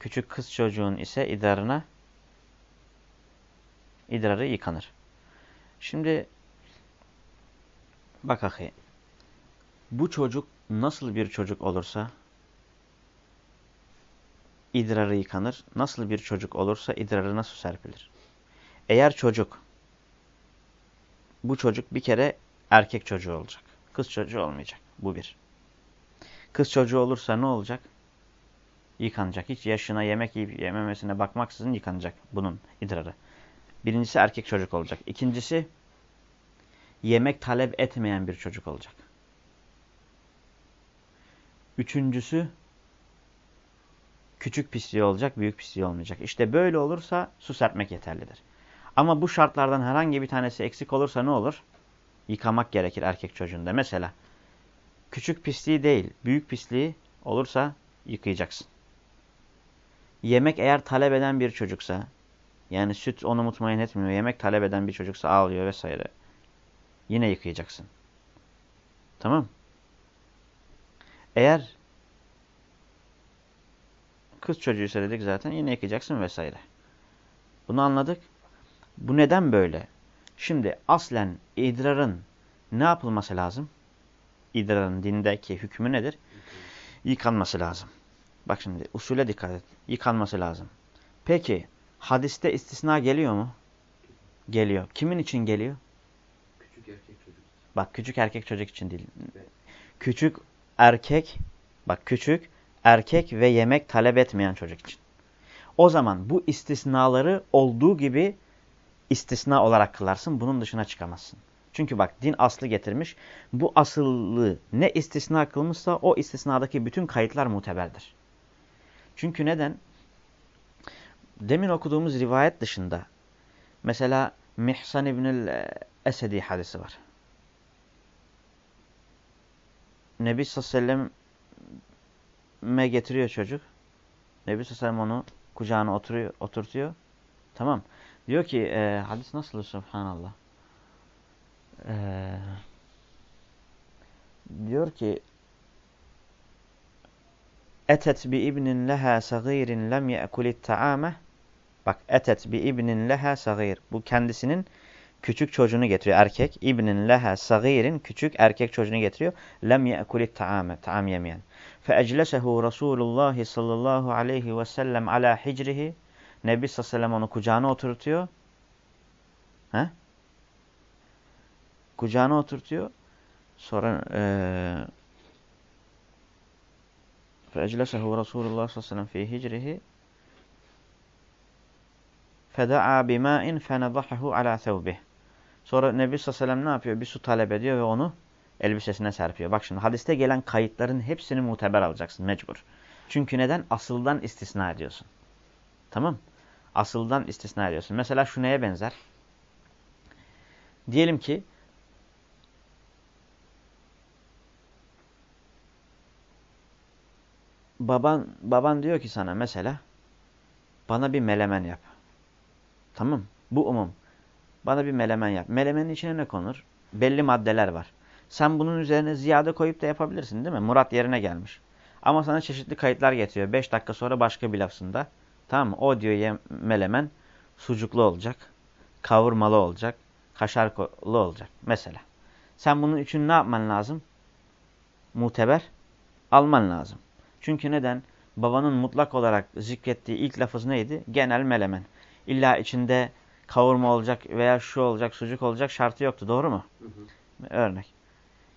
Küçük kız çocuğun ise idrarına idrarı yıkanır. Şimdi bak ahi. Bu çocuk nasıl bir çocuk olursa idrarı yıkanır. Nasıl bir çocuk olursa idrarına su serpilir. Eğer çocuk, bu çocuk bir kere erkek çocuğu olacak. Kız çocuğu olmayacak. Bu bir. Kız çocuğu olursa ne olacak? Yıkanacak. Hiç yaşına yemek yiyip yememesine bakmaksızın yıkanacak bunun idrarı. Birincisi erkek çocuk olacak. İkincisi yemek talep etmeyen bir çocuk olacak. Üçüncüsü küçük pisliği olacak, büyük pisliği olmayacak. İşte böyle olursa su serpmek yeterlidir. Ama bu şartlardan herhangi bir tanesi eksik olursa ne olur? Yıkamak gerekir erkek çocuğunda. Mesela küçük pisliği değil, büyük pisliği olursa yıkayacaksın. Yemek eğer talep eden bir çocuksa, yani süt onu mutmain etmiyor, yemek talep eden bir çocuksa ağlıyor vesaire. Yine yıkayacaksın. Tamam Eğer kız çocuğuysa dedik zaten yine yıkayacaksın vesaire. Bunu anladık. Bu neden böyle? Şimdi aslen idrarın ne yapılması lazım? İdrarın dindeki hükmü nedir? Yıkanması lazım. Bak şimdi usule dikkat et. Yıkanması lazım. Peki hadiste istisna geliyor mu? Geliyor. Kimin için geliyor? Küçük erkek çocuk. Bak küçük erkek çocuk için değil. Küçük erkek, bak küçük erkek ve yemek talep etmeyen çocuk için. O zaman bu istisnaları olduğu gibi istisna olarak kılarsın. Bunun dışına çıkamazsın. Çünkü bak din aslı getirmiş. Bu asıllı ne istisna kılmışsa o istisnadaki bütün kayıtlar muteberdir. Çünkü neden? Demin okuduğumuz rivayet dışında mesela Mihsan İbnül Esedi hadisi var. Nebi sallallahu getiriyor çocuk. Nebi sallallahu onu kucağına oturuyor, oturtuyor. Tamam. Diyor ki e, hadis nasıl subhanallah. E, diyor ki etet bi ibnin leha sagirin lem ye'kulit ta'ame. Bak etet bi ibnin leha sagir bu kendisinin küçük çocuğunu getiriyor erkek. İbnin leha sagirin küçük erkek çocuğunu getiriyor. Lem ye'kulit ta'ame ta'am yemeyen. Fe eclesehu Resulullah sallallahu aleyhi ve sellem ala hicrihi. Nebi sallallahu aleyhi ve sellem onu kucağına oturtuyor. He? Kucağına oturtuyor. Sonra eee فَاَجْلَسَهُ رَسُولُ اللّٰهِ sallallahu aleyhi ve sellem فِي هِجْرِهِ فَدَعَى بِمَاءٍ فَنَضَحَهُ عَلَى ثَوْبِهِ Sonra Nebi sallallahu aleyhi ve sellem ne yapıyor? Bir su talep ediyor ve onu elbisesine serpiyor. Bak şimdi hadiste gelen kayıtların hepsini muteber alacaksın mecbur. Çünkü neden? Asıldan istisna ediyorsun. Tamam Asıldan istisna ediyorsun. Mesela şu neye benzer? Diyelim ki baban baban diyor ki sana mesela bana bir melemen yap. Tamam Bu umum. Bana bir melemen yap. Melemenin içine ne konur? Belli maddeler var. Sen bunun üzerine ziyade koyup da yapabilirsin değil mi? Murat yerine gelmiş. Ama sana çeşitli kayıtlar getiriyor. 5 dakika sonra başka bir lafında. Tamam mı? O diyor melemen sucuklu olacak. Kavurmalı olacak. Kaşarlı olacak. Mesela. Sen bunun için ne yapman lazım? Muteber alman lazım. Çünkü neden? Babanın mutlak olarak zikrettiği ilk lafız neydi? Genel melemen. İlla içinde kavurma olacak veya şu olacak, sucuk olacak şartı yoktu. Doğru mu? Hı hı. Örnek.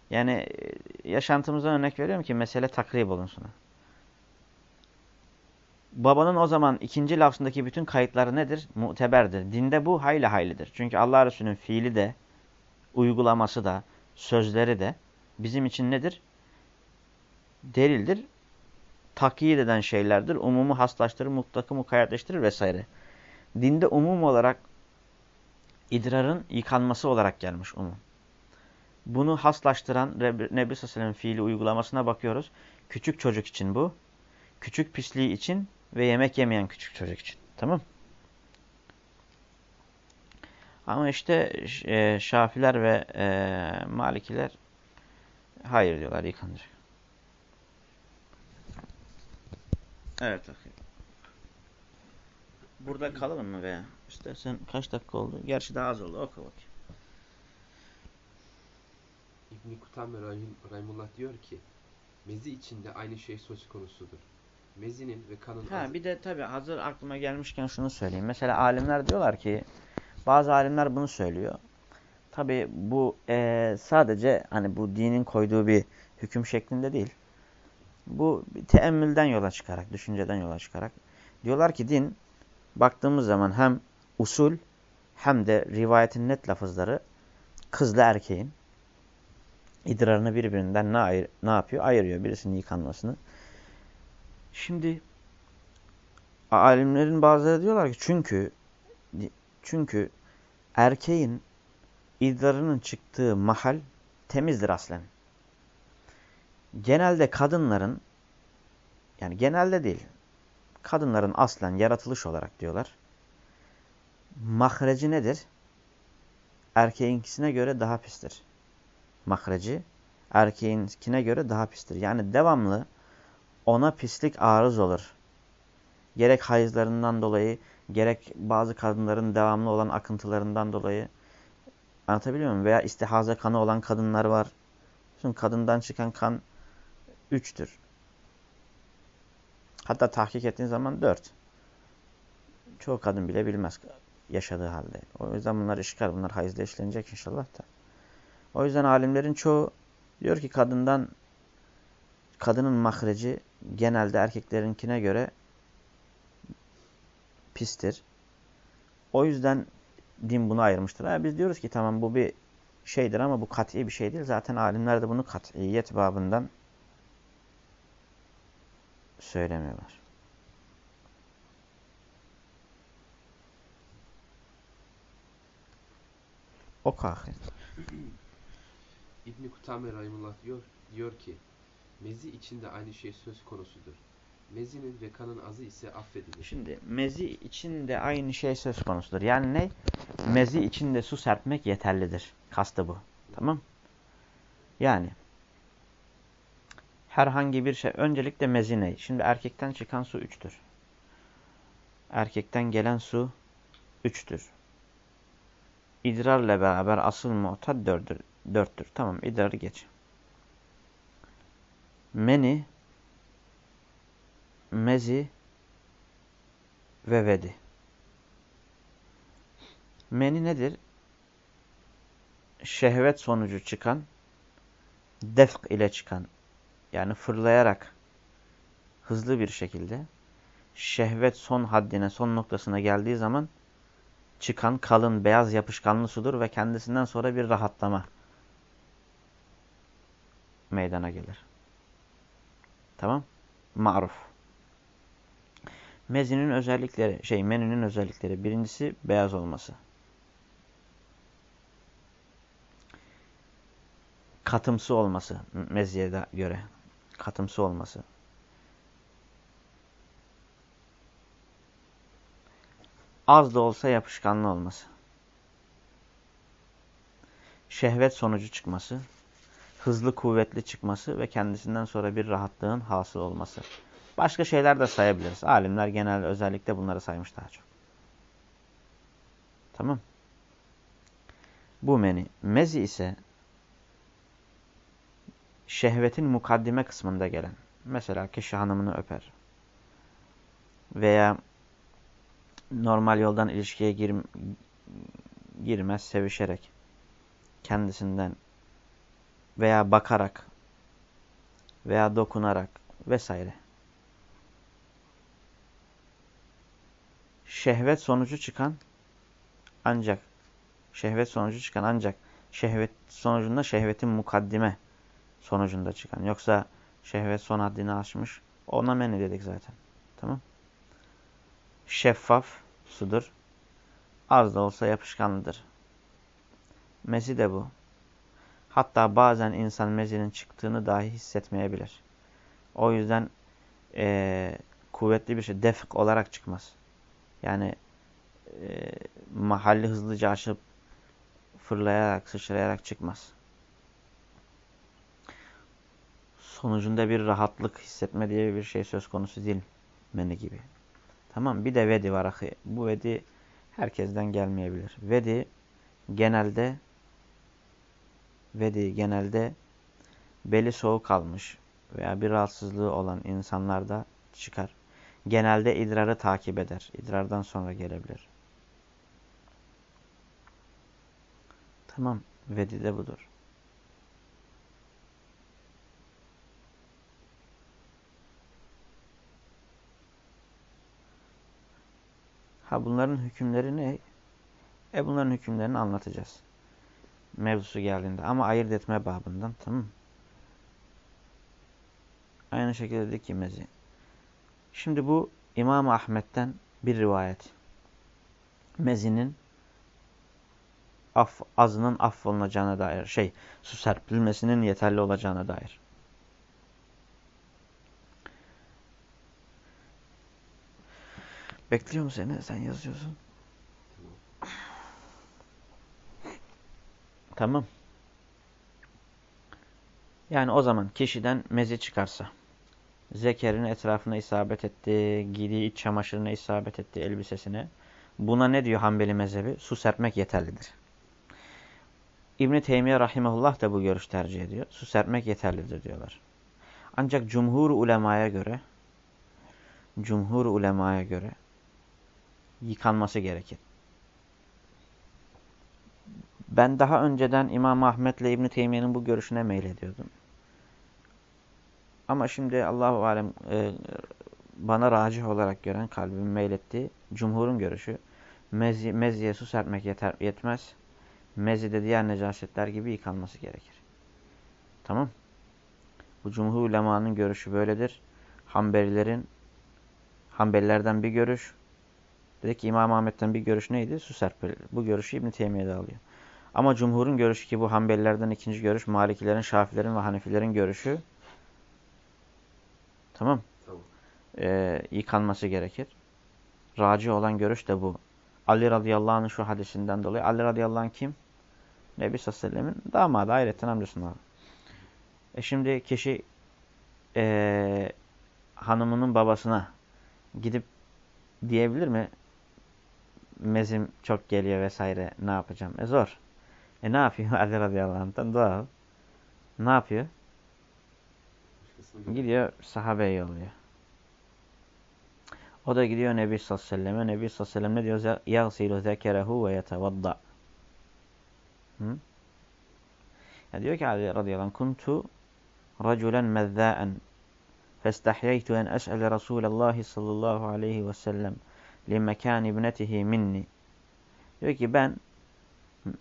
Yani e, yaşantımızdan örnek veriyorum ki mesele takrib olunsun. Babanın o zaman ikinci lafzındaki bütün kayıtları nedir? Muteberdir. Dinde bu hayli haylidir. Çünkü Allah Resulü'nün fiili de, uygulaması da, sözleri de bizim için nedir? Delildir. Takyit eden şeylerdir. Umumu haslaştırır, mutlakı mukayyetleştirir vesaire. Dinde umum olarak idrarın yıkanması olarak gelmiş umum. Bunu haslaştıran Nebi Sallallahu fiili uygulamasına bakıyoruz. Küçük çocuk için bu. Küçük pisliği için ve yemek yemeyen küçük çocuk için. Tamam Ama işte e, Şafiler ve e, Malikiler hayır diyorlar yıkanacak. Evet. Burada kalalım mı veya? İstersen kaç dakika oldu? Gerçi daha az oldu. Oku bakayım. İbn-i Kutame Rahimullah diyor ki mezi içinde aynı şey söz konusudur. Mezinin ve kanın... Ha, bir de tabii hazır aklıma gelmişken şunu söyleyeyim. Mesela alimler diyorlar ki bazı alimler bunu söylüyor. Tabii bu e, sadece hani bu dinin koyduğu bir hüküm şeklinde değil. Bu teemmülden yola çıkarak, düşünceden yola çıkarak. Diyorlar ki din baktığımız zaman hem usul hem de rivayetin net lafızları kızla erkeğin idrarını birbirinden ne, ayır, ne yapıyor? Ayırıyor birisinin yıkanmasını. Şimdi alimlerin bazıları diyorlar ki çünkü çünkü erkeğin idrarının çıktığı mahal temizdir aslen. Genelde kadınların yani genelde değil kadınların aslen yaratılış olarak diyorlar. Mahreci nedir? Erkeğinkisine göre daha pistir. Mahreci erkeğinkine göre daha pistir. Yani devamlı ona pislik arız olur. Gerek hayızlarından dolayı, gerek bazı kadınların devamlı olan akıntılarından dolayı. Anlatabiliyor muyum? Veya istihaza kanı olan kadınlar var. Şimdi kadından çıkan kan üçtür. Hatta tahkik ettiğin zaman dört. Çoğu kadın bile bilmez yaşadığı halde. O yüzden bunlar işgal, bunlar hayızda işlenecek inşallah da. O yüzden alimlerin çoğu diyor ki kadından kadının mahreci genelde erkeklerinkine göre pistir. O yüzden din bunu ayırmıştır. Yani biz diyoruz ki tamam bu bir şeydir ama bu kat'i bir şey değil. Zaten alimler de bunu kat'iyet babından söylemiyorlar. O kahir. İbn-i Kutame Rahimullah diyor, diyor ki mezi içinde aynı şey söz konusudur. Mezinin ve kanın azı ise affedilir. Şimdi mezi içinde aynı şey söz konusudur. Yani ne? Mezi içinde su serpmek yeterlidir. Kastı bu. Tamam Yani herhangi bir şey. Öncelikle mezine. Şimdi erkekten çıkan su üçtür. Erkekten gelen su üçtür. İdrarla beraber asıl muhtad dörttür. dörttür. Tamam idrarı geç. Meni, mezi ve vedi. Meni nedir? Şehvet sonucu çıkan, defk ile çıkan, yani fırlayarak hızlı bir şekilde şehvet son haddine, son noktasına geldiği zaman çıkan kalın, beyaz, yapışkanlı sudur ve kendisinden sonra bir rahatlama meydana gelir. Tamam? Maruf. Mezinin özellikleri, şey menünün özellikleri. Birincisi beyaz olması. Katımsı olması meziye göre. Katımsı olması. Az da olsa yapışkanlı olması. Şehvet sonucu çıkması. Hızlı kuvvetli çıkması ve kendisinden sonra bir rahatlığın hasıl olması. Başka şeyler de sayabiliriz. Alimler genelde özellikle bunları saymış daha çok. Tamam. Bu meni. Mezi ise şehvetin mukaddime kısmında gelen. Mesela kişi hanımını öper. Veya normal yoldan ilişkiye gir, girmez sevişerek. Kendisinden veya bakarak veya dokunarak vesaire. şehvet sonucu çıkan ancak şehvet sonucu çıkan ancak şehvet sonucunda şehvetin mukaddime sonucunda çıkan. Yoksa şehvet son haddini aşmış. Ona meni dedik zaten. Tamam. Şeffaf sudur. Az da olsa yapışkanlıdır. Mezi de bu. Hatta bazen insan mezinin çıktığını dahi hissetmeyebilir. O yüzden e, kuvvetli bir şey defik olarak çıkmaz. Yani e, mahalli hızlıca aşıp fırlayarak, sıçrayarak çıkmaz. Sonucunda bir rahatlık hissetme diye bir şey söz konusu değil. Meni gibi. Tamam Bir de vedi var. Ahi. Bu vedi herkesten gelmeyebilir. Vedi genelde vedi genelde beli soğuk almış veya bir rahatsızlığı olan insanlarda çıkar genelde idrarı takip eder. İdrardan sonra gelebilir. Tamam. Vedi de budur. Ha bunların hükümleri ne? E bunların hükümlerini anlatacağız. Mevzusu geldiğinde. Ama ayırt etme babından. Tamam Aynı şekilde dedik ki mezi. Şimdi bu İmam Ahmet'ten bir rivayet. Mezinin af, azının affolunacağına dair şey, su serpilmesinin yeterli olacağına dair. Bekliyor mu seni? Sen yazıyorsun. Tamam. Yani o zaman kişiden mezi çıkarsa zekerin etrafına isabet etti, giydiği iç çamaşırına isabet etti, elbisesine. Buna ne diyor Hanbeli mezhebi? Su serpmek yeterlidir. İbn-i Teymiye Rahimahullah da bu görüş tercih ediyor. Su serpmek yeterlidir diyorlar. Ancak cumhur ulemaya göre cumhur ulemaya göre yıkanması gerekir. Ben daha önceden İmam Ahmet ile İbn Teymiye'nin bu görüşüne meylediyordum. Ama şimdi Allahu alem e, bana racih olarak gören kalbimin meylettiği cumhurun görüşü mezi, meziye su serpmek yeter, yetmez. Mezide diğer necasetler gibi yıkanması gerekir. Tamam. Bu cumhur ulemanın görüşü böyledir. Hanbelilerin Hanbelilerden bir görüş. Dedi ki İmam Ahmet'ten bir görüş neydi? Su serpilir. Bu görüşü İbn-i Teymiye'de alıyor. Ama cumhurun görüşü ki bu Hanbelilerden ikinci görüş, Malikilerin, Şafilerin ve Hanefilerin görüşü Tamam. Tamam. Ee, yıkanması gerekir. Raci olan görüş de bu. Ali radıyallahu anh'ın şu hadisinden dolayı. Ali radıyallahu anh kim? Nebi sallallahu aleyhi ve sellemin damadı. Ayrıca amcasının E şimdi kişi e, hanımının babasına gidip diyebilir mi? Mezim çok geliyor vesaire ne yapacağım? E zor. E ne yapıyor Ali radıyallahu anh'tan? Doğal. Ne yapıyor? Gidiyor sahabeye yolluyor. O da gidiyor Nebi sallallahu aleyhi ve selleme. Nebi sallallahu aleyhi ve sellem ne diyor? يَغْسِلُ ذَكَرَهُ وَيَتَوَضَّ Hı? Ya diyor ki Ali radıyallahu anh kuntu raculen mezzâen festahyeytu en es'ele Resulallah sallallahu aleyhi ve sellem mekan ibnetihi minni. Diyor ki ben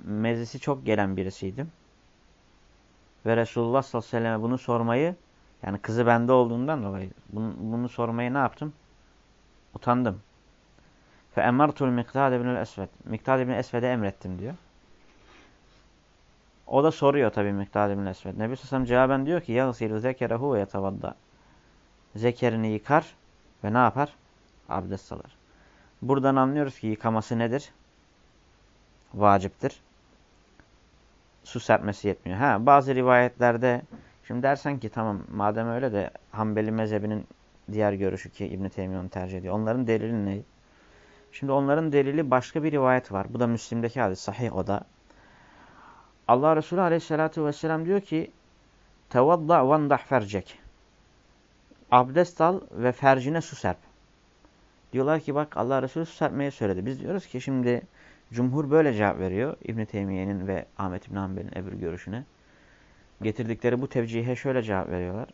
mezesi çok gelen birisiydim. Ve Resulullah sallallahu aleyhi ve selleme bunu sormayı yani kızı bende olduğundan dolayı bunu, bunu sormayı ne yaptım? Utandım. Emartul Miktad ibn el-Esved. Miktad ibn Esved'e emrettim diyor. O da soruyor tabii Miktad ibn Esved. Nebi Sallam cevaben diyor ki yagsilu zekerehu ve yetavadda. Zekerini yıkar ve ne yapar? Abdest alır. Buradan anlıyoruz ki yıkaması nedir? Vaciptir. Su serpmesi yetmiyor. Ha, bazı rivayetlerde şimdi dersen ki tamam madem öyle de Hanbeli mezhebinin diğer görüşü ki İbn-i Teymiye onu tercih ediyor. Onların delili ne? Şimdi onların delili başka bir rivayet var. Bu da Müslim'deki hadis. Sahih o da. Allah Resulü aleyhissalatu vesselam diyor ki Tevadda vandah fercek. Abdest al ve fercine su serp. Diyorlar ki bak Allah Resulü su serpmeye söyledi. Biz diyoruz ki şimdi cumhur böyle cevap veriyor. İbn Teymiye'nin ve Ahmet İbn Hanbel'in öbür görüşüne. Getirdikleri bu tevcihe şöyle cevap veriyorlar.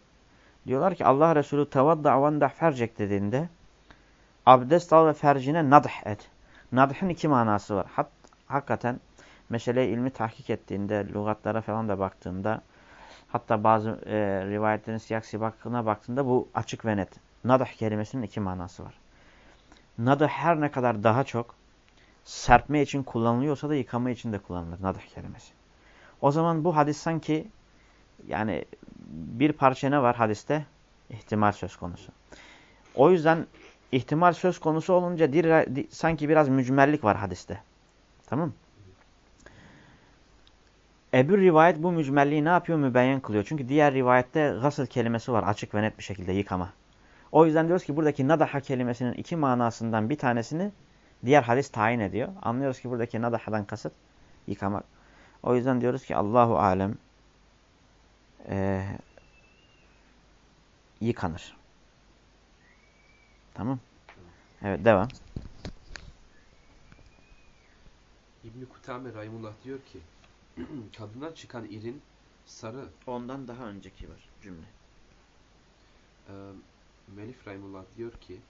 Diyorlar ki Allah Resulü tevadda vandah fercek dediğinde abdest al ve fercine nadh et. Nadh'ın iki manası var. Hat, hakikaten mesele ilmi tahkik ettiğinde, lügatlara falan da baktığında, hatta bazı e, rivayetlerin siyak sibakına baktığında bu açık ve net. Nadah kelimesinin iki manası var. Nadah her ne kadar daha çok serpme için kullanılıyorsa da yıkama için de kullanılır nadah kelimesi. O zaman bu hadis sanki yani bir parça ne var hadiste? İhtimal söz konusu. O yüzden ihtimal söz konusu olunca dir, sanki biraz mücmellik var hadiste. Tamam? Ebür rivayet bu mücmelliği ne yapıyor? Mübeyyen kılıyor. Çünkü diğer rivayette gasıl kelimesi var. Açık ve net bir şekilde yıkama. O yüzden diyoruz ki buradaki nadaha kelimesinin iki manasından bir tanesini diğer hadis tayin ediyor. Anlıyoruz ki buradaki nadahadan kasıt yıkamak. O yüzden diyoruz ki Allahu alem e, yıkanır. Tamam. Evet devam. İbn Kutame Rahimullah diyor ki kadından çıkan irin sarı Ondan daha önceki var cümle. e, Melif Rahimullah diyor ki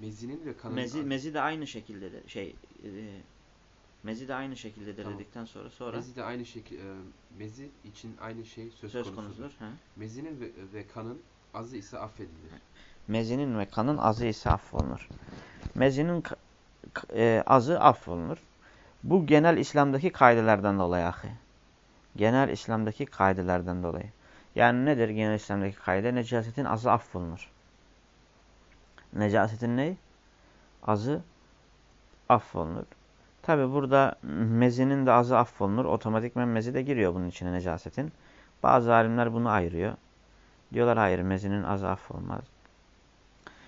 mezinin ve kanın Mezi, mezi de aynı şekildedir. Şey e, mezi de aynı şekildedir Tamam. dedikten sonra sonra mezi de aynı şekil e, mezi için aynı şey söz, söz konusudur. konusudur. Ha? Mezinin ve, ve kanın azı ise affedilir. Mezinin ve kanın azı ise affolunur. Mezinin e, azı affolunur. Bu genel İslam'daki kaidelerden dolayı ahi. Genel İslam'daki kaidelerden dolayı. Yani nedir genel İslam'daki kaide? Necasetin azı affolunur. Necasetin ne? Azı affolunur. Tabi burada mezinin de azı affolunur. Otomatikmen mezi de giriyor bunun içine necasetin. Bazı alimler bunu ayırıyor. Diyorlar hayır mezinin azı affolmaz.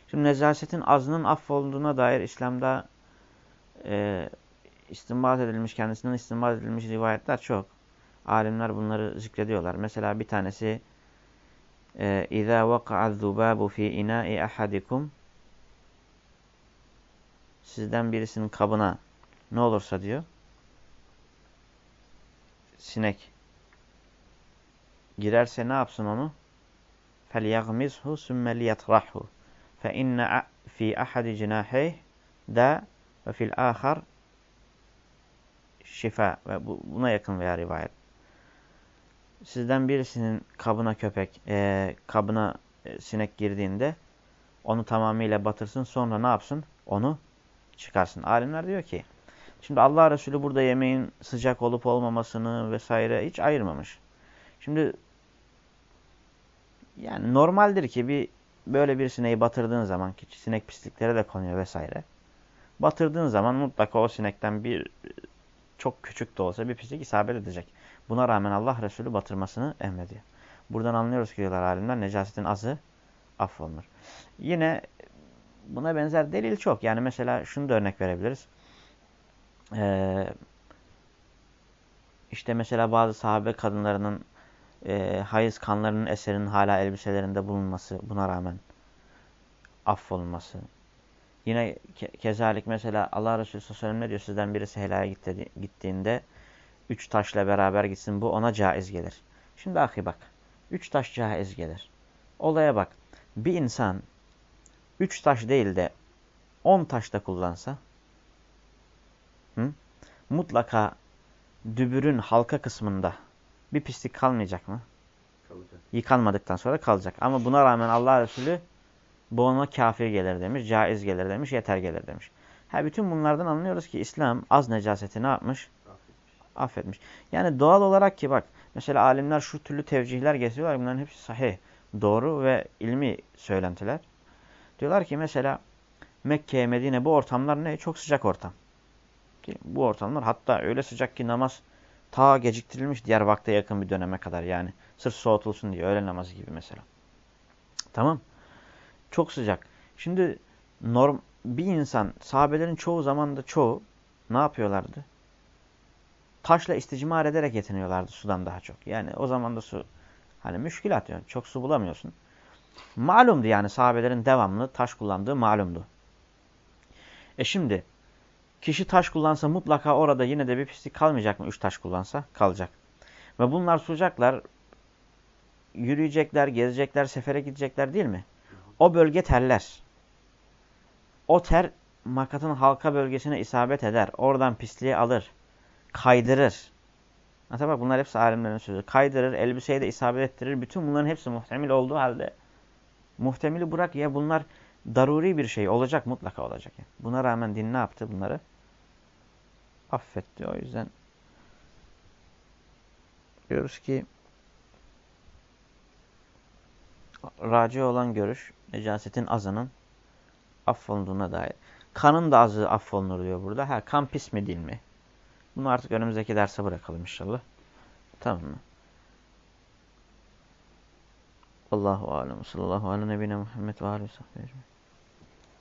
Şimdi necasetin azının affolduğuna dair İslam'da e, istinbat edilmiş, kendisinden istinbat edilmiş rivayetler çok. Alimler bunları zikrediyorlar. Mesela bir tanesi اِذَا وَقَعَ الذُّبَابُ ف۪ي اِنَاءِ اَحَدِكُمْ Sizden birisinin kabına ne olursa diyor, sinek girerse ne yapsın onu? فَلْيَغْمِزْهُ سُمَّ لِيَطْرَحُ فَاِنَّ ف۪ي اَحَدِ جِنَاحَيْهِ da ve fil ahar şifa ve bu, buna yakın veya rivayet. Sizden birisinin kabına köpek, e, kabına e, sinek girdiğinde onu tamamıyla batırsın sonra ne yapsın? Onu çıkarsın. Alimler diyor ki şimdi Allah Resulü burada yemeğin sıcak olup olmamasını vesaire hiç ayırmamış. Şimdi yani normaldir ki bir böyle bir sineği batırdığın zaman ki sinek pislikleri de konuyor vesaire. Batırdığın zaman mutlaka o sinekten bir çok küçük de olsa bir pislik isabet edecek. Buna rağmen Allah Resulü batırmasını emrediyor. Buradan anlıyoruz ki diyorlar alimler necasetin azı affolunur. Yine buna benzer delil çok. Yani mesela şunu da örnek verebiliriz. Ee, işte mesela bazı sahabe kadınlarının e, hayız kanlarının eserinin hala elbiselerinde bulunması buna rağmen affolması. Yine ke kezalik mesela Allah Resulü sallallahu aleyhi ve sellem diyor? Sizden birisi helaya gitti, gittiğinde üç taşla beraber gitsin. Bu ona caiz gelir. Şimdi ahi bak. Üç taş caiz gelir. Olaya bak. Bir insan üç taş değil de on taş da kullansa hı? mutlaka dübürün halka kısmında bir pislik kalmayacak mı? Kalacak. Yıkanmadıktan sonra kalacak. Ama buna rağmen Allah Resulü bu ona kafir gelir demiş, caiz gelir demiş, yeter gelir demiş. Ha, bütün bunlardan anlıyoruz ki İslam az necaseti ne yapmış? Affetmiş. Yani doğal olarak ki bak mesela alimler şu türlü tevcihler getiriyorlar. Bunların hepsi sahih, doğru ve ilmi söylentiler. Diyorlar ki mesela Mekke, Medine bu ortamlar ne? Çok sıcak ortam. Ki bu ortamlar hatta öyle sıcak ki namaz ta geciktirilmiş diğer vakte yakın bir döneme kadar yani. Sırf soğutulsun diye öğle namazı gibi mesela. Tamam. Çok sıcak. Şimdi norm bir insan sahabelerin çoğu zaman da çoğu ne yapıyorlardı? Taşla isticmar ederek yetiniyorlardı sudan daha çok. Yani o zaman da su hani müşkilat yani çok su bulamıyorsun. Malumdu yani sahabelerin devamlı taş kullandığı malumdu. E şimdi kişi taş kullansa mutlaka orada yine de bir pislik kalmayacak mı? Üç taş kullansa kalacak. Ve bunlar sucaklar yürüyecekler, gezecekler, sefere gidecekler değil mi? O bölge terler. O ter makatın halka bölgesine isabet eder. Oradan pisliği alır. Kaydırır. Hatta bak bunlar hepsi alimlerin sözü. Kaydırır, elbiseyi de isabet ettirir. Bütün bunların hepsi muhtemel olduğu halde. Muhtemeli bırak ya bunlar daruri bir şey. Olacak mutlaka olacak. Yani. Buna rağmen din ne yaptı bunları? Affetti. O yüzden diyoruz ki raci olan görüş necasetin azının affolunduğuna dair. Kanın da azı affolunur diyor burada. Ha kan pis mi değil mi? Bunu artık önümüzdeki derse bırakalım inşallah. Tamam mı? Allahu alem. Sallallahu ve nebine Muhammed ve aleyhi ve